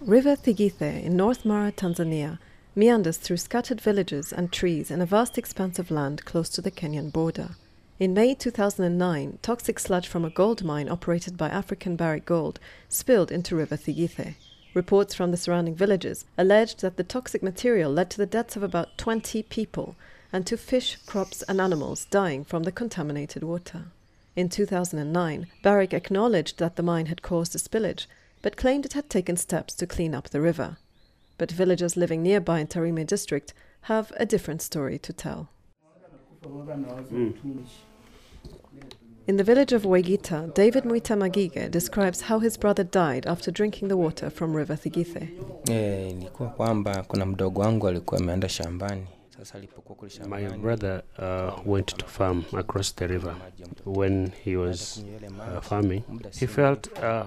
River Thigithe in North Mara, Tanzania, meanders through scattered villages and trees in a vast expanse of land close to the Kenyan border. In May 2009, toxic sludge from a gold mine operated by African Barrick Gold spilled into River Thigithe. Reports from the surrounding villages alleged that the toxic material led to the deaths of about 20 people and to fish, crops, and animals dying from the contaminated water. In 2009, Barrick acknowledged that the mine had caused the spillage, but claimed it had taken steps to clean up the river. But villagers living nearby in Tarime district have a different story to tell. In the village of Waigita, David Muita Magige describes how his brother died after drinking the water from River Thigithe. Eh, ilikuwa kwamba kuna mdogo wangu alikuwa ameenda shambani. Sasa alipokuwa kule My brother uh, went to farm across the river. When he was uh, farming, he felt uh,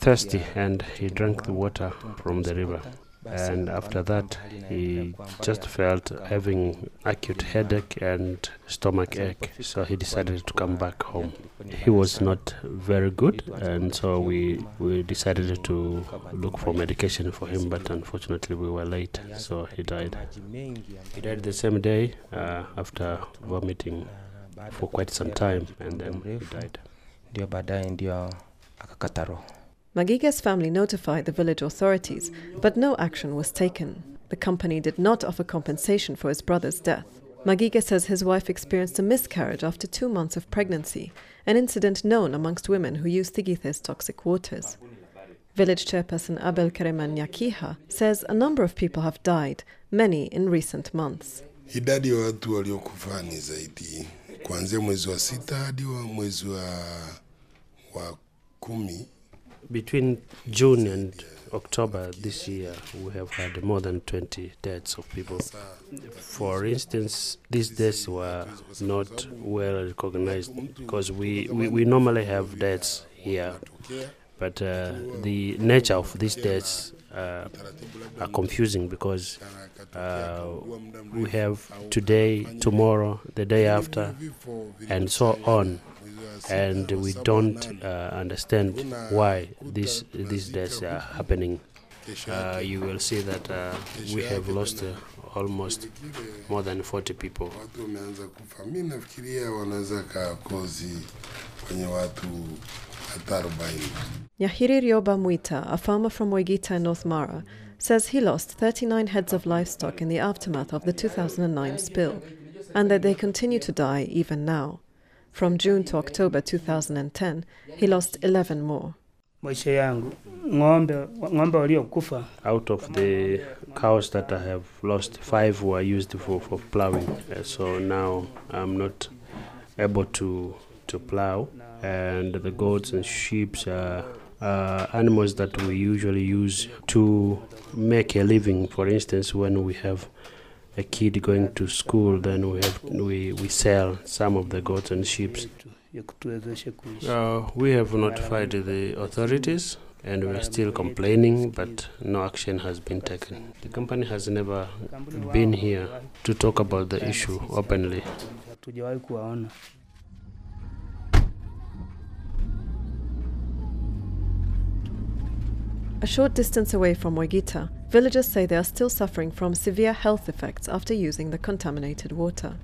thirsty and he drank the water from the river. And after that, he just felt having acute headache and stomach ache. So he decided to come back home. He was not very good, and so we we decided to look for medication for him. But unfortunately, we were late, so he died. He died the same day uh, after vomiting for quite some time, and then he died. Magige's family notified the village authorities, but no action was taken. The company did not offer compensation for his brother's death. Magige says his wife experienced a miscarriage after two months of pregnancy, an incident known amongst women who use Thigithe's toxic waters. Village chairperson Abel Kereman Nyakiha says a number of people have died, many in recent months. Idadi ya watu waliokufa ni zaidi kuanzia mwezi sita wa kumi. Between June and October this year, we have had more than 20 deaths of people. For instance, these deaths were not well recognized because we, we, we normally have deaths here, but uh, the nature of these deaths uh, are confusing because uh, we have today, tomorrow, the day after, and so on. And we don't uh, understand why these these deaths are happening. Uh, you will see that uh, we have lost uh, almost more than 40 people. Watu wameanza kufa. Mi nafikiria wanaweza kaa kozi kwenye watu hata arobaini. Nyahiri Ryoba Mwita, a farmer from Waigita in North Mara, says he lost 39 heads of livestock in the aftermath of the 2009 spill, and that they continue to die even now. From June to October 2010, he lost 11 more. maisha yangu ng'ombe ng'ombe waliokufa Out of the cows that I have lost, five were used for, for plowing. So now I'm not able to to plow, and the goats and sheep are uh, animals that we usually use to make a living. For instance, when we have a kid going to school, then we have we, we sell some of the goats and sheep. Uh, we have notified the authorities and we are still complaining, but no action has been taken. The company has never been here to talk about the issue openly. A short distance away from Waigita, villagers say they are still suffering from severe health effects after using the contaminated water.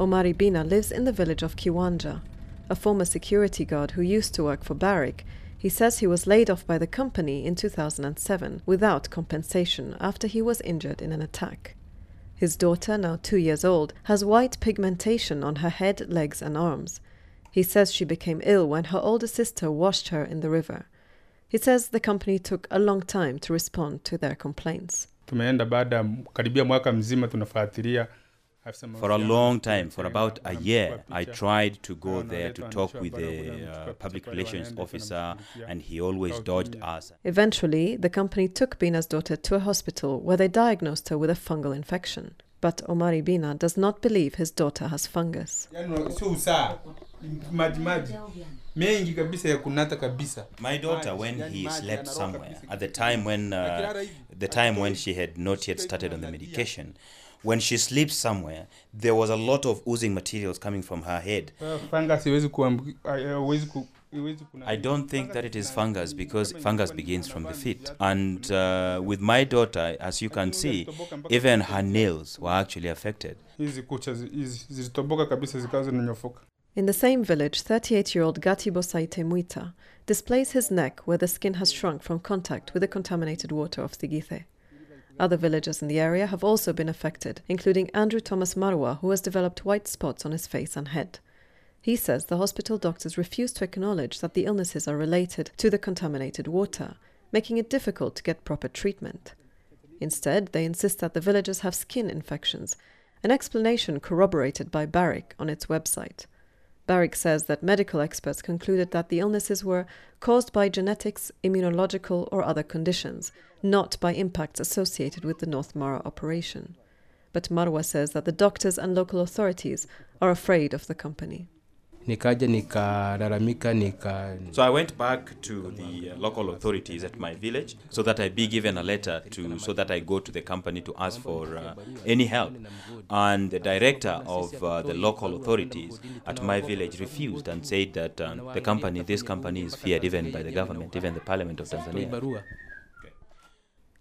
Omari Bina lives in the village of Kiwanja. A former security guard who used to work for Barrick, he says he was laid off by the company in 2007 without compensation after he was injured in an attack. His daughter, now two years old, has white pigmentation on her head, legs, and arms. He says she became ill when her older sister washed her in the river. He says the company took a long time to respond to their complaints. tumeenda baada karibia mwaka mzima tunafuatilia For a long time, for about a year, I tried to go there to talk with the uh, public relations officer, and he always dodged us. Eventually, the company took Bina's daughter to a hospital where they diagnosed her with a fungal infection. But Omari Bina does not believe his daughter has fungus. Yaani sio usaa maji maji. Mengi kabisa ya kunata kabisa. My daughter, when he slept somewhere, at the time when uh, the time when she had not yet started on the medication, when she sleeps somewhere, there was a lot of oozing materials coming from her head. Fungus haiwezi kuambuki- haiwezi ku- iwezi kuna I don't think that it is fungus because fungus begins from the feet. And uh, with my daughter, as you can see, even her nails were actually affected. hizi kucha zi- hizi zilitoboka kabisa zikawa zinanyofoka In the same village, 38 year old Gatibo Saite Muita displays his neck where the skin has shrunk from contact with the contaminated water of Thigithe. Other villagers in the area have also been affected, including Andrew Thomas Marwa, who has developed white spots on his face and head. He says the hospital doctors refuse to acknowledge that the illnesses are related to the contaminated water, making it difficult to get proper treatment. Instead, they insist that the villagers have skin infections, an explanation corroborated by Barrick on its website. Barrick says that medical experts concluded that the illnesses were caused by genetics, immunological, or other conditions, not by impacts associated with the North Mara operation. But Marwa says that the doctors and local authorities are afraid of the company. Nikaja nikalalamika nika So I went back to the uh, local authorities at my village so that I be given a letter to so that I go to the company to ask for uh, any help. And the director of uh, the local authorities at my village refused and said that um, the company, this company, is feared even by the government, even the parliament of Tanzania.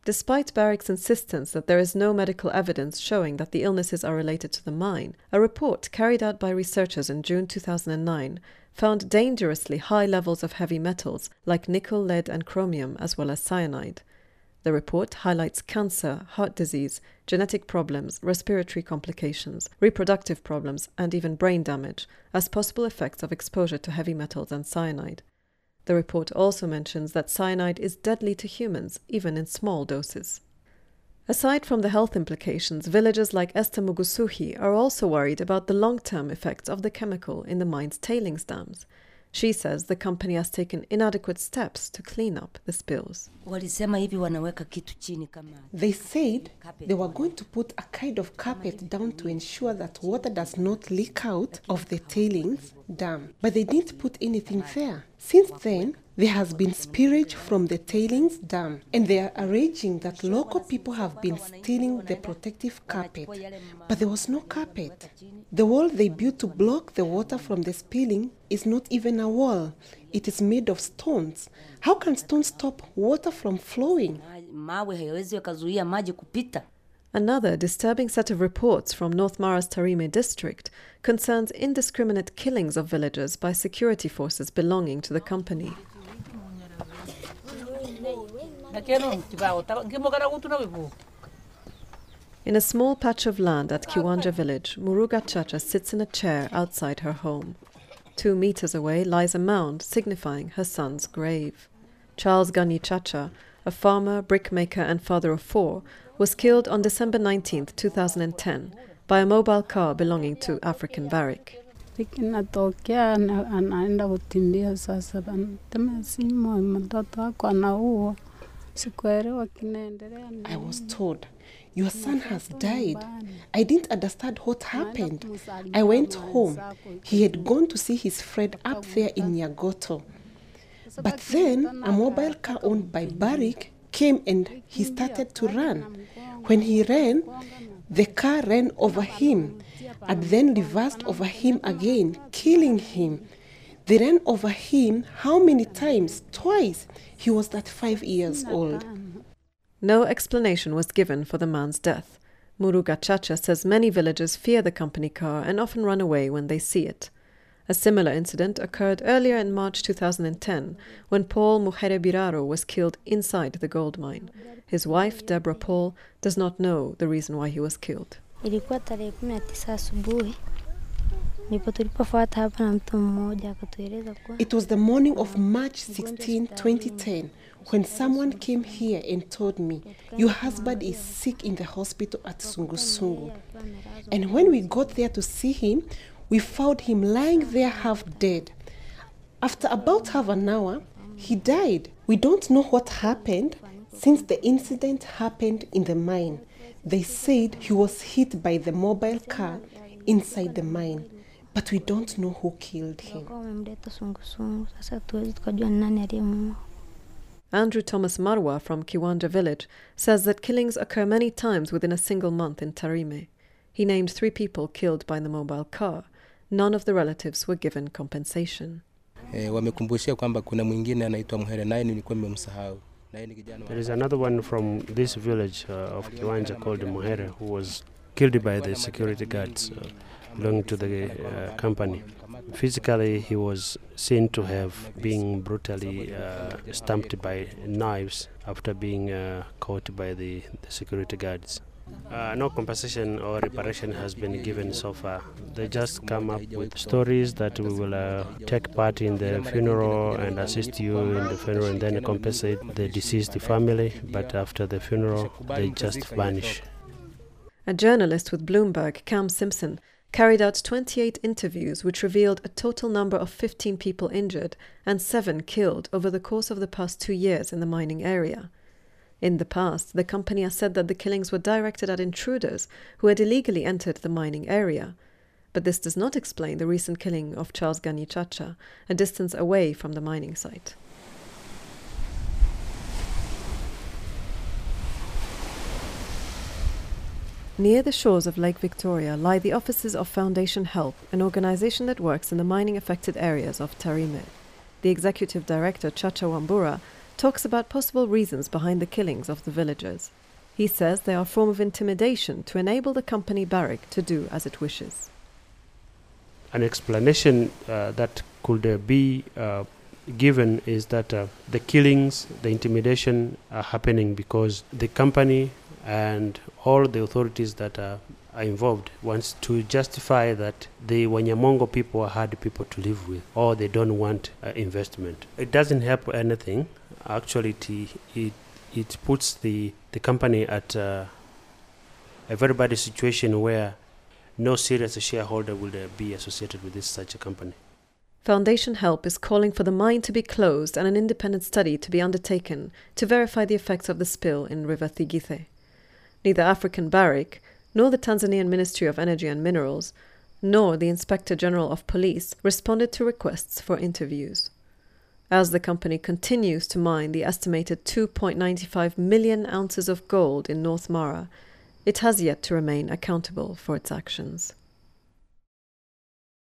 Despite Barrick's insistence that there is no medical evidence showing that the illnesses are related to the mine, a report carried out by researchers in June 2009 found dangerously high levels of heavy metals like nickel, lead, and chromium, as well as cyanide. The report highlights cancer, heart disease, genetic problems, respiratory complications, reproductive problems, and even brain damage as possible effects of exposure to heavy metals and cyanide. The report also mentions that cyanide is deadly to humans, even in small doses. Aside from the health implications, villagers like Esther Mugusuhi are also worried about the long term effects of the chemical in the mine's tailings dams. She says the company has taken inadequate steps to clean up the spills. walisema hivi wanaweka kitu chini kama They said they were going to put a kind of carpet down to ensure that water does not leak out of the tailings dam, but they didn't put anything there. Since then, there has been spillage from the tailings dam, and they are alleging that local people have been stealing the protective carpet, but there was no carpet. The wall they built to block the water from the spilling is not even a wall. It is made of stones. How can stones stop water from flowing? Another disturbing set of reports from North Mara's Tarime district concerns indiscriminate killings of villagers by security forces belonging to the company. In a small patch of land at Kiwanja village, Muruga Chacha sits in a chair outside her home. Two meters away lies a mound signifying her son's grave. Charles Gani Chacha, a farmer, brickmaker, and father of four, was killed on December 19, 2010, by a mobile car belonging to African Barrick. Kinatokea anaenda kutimbia sasa, anatema simu, mtoto wako anaua. I was told, Your son has died. I didn't understand what happened. I went home. He had gone to see his friend up there in Nyagoto. But then a mobile car owned by Barrick came and he started to run. When he ran, the car ran over him and then reversed over him again, killing him. They ran over him how many times? Twice. He was that five years old. No explanation was given for the man's death. Muruga Chacha says many villagers fear the company car and often run away when they see it. A similar incident occurred earlier in March 2010 when Paul Muhere Biraro was killed inside the gold mine. His wife, Deborah Paul, does not know the reason why he was killed. Ilikuwa tarehe kumi na tisa asubuhi ndipo tulipofuata hapa na mtu mmoja akatueleza kuwa It was the morning of March 16, 2010, when someone came here and told me, Your husband is sick in the hospital at Sungusungu. And when we got there to see him, we found him lying there half dead. After about half an hour, he died. We don't know what happened since the incident happened in the mine. They said he was hit by the mobile car inside the mine, but we don't know who killed him. Andrew Thomas Marwa from Kiwanja village says that killings occur many times within a single month in Tarime. He named three people killed by the mobile car. None of the relatives were given compensation. E, wamekumbushia kwamba kuna mwingine anaitwa Mhere, naye nilikuwa nimemsahau. There is another one from this village uh, of Kiwanja called Muhere who was killed by the security guards uh, belonging to the uh, company. Physically, he was seen to have been brutally uh, stamped by knives after being uh, caught by the, the security guards. Uh, no compensation or reparation has been given so far. They just come up with stories that we will uh, take part in the funeral and assist you in the funeral and then compensate the deceased family, but after the funeral, they just vanish. A journalist with Bloomberg, Cam Simpson, carried out 28 interviews which revealed a total number of 15 people injured and 7 killed over the course of the past two years in the mining area. In the past, the company has said that the killings were directed at intruders who had illegally entered the mining area. But this does not explain the recent killing of Charles Gani Chacha, a distance away from the mining site. Near the shores of Lake Victoria lie the offices of Foundation Help, an organization that works in the mining affected areas of Tarime. The executive director, Chacha Wambura, talks about possible reasons behind the killings of the villagers. He says they are a form of intimidation to enable the company Barrick to do as it wishes. An explanation uh, that could uh, be uh, given is that uh, the killings, the intimidation are happening because the company and all the authorities that are, are involved wants to justify that the Wanyamongo people are hard people to live with or they don't want uh, investment. It doesn't help anything. Actually, it, it, it puts the, the company at uh, a very bad situation where no serious shareholder will uh, be associated with this such a company. Foundation Help is calling for the mine to be closed and an independent study to be undertaken to verify the effects of the spill in River Thigithe. Neither African Barrick, nor the Tanzanian Ministry of Energy and Minerals, nor the Inspector General of Police responded to requests for interviews. As the company continues to mine the estimated 2.95 million ounces of gold in North Mara, it has yet to remain accountable for its actions.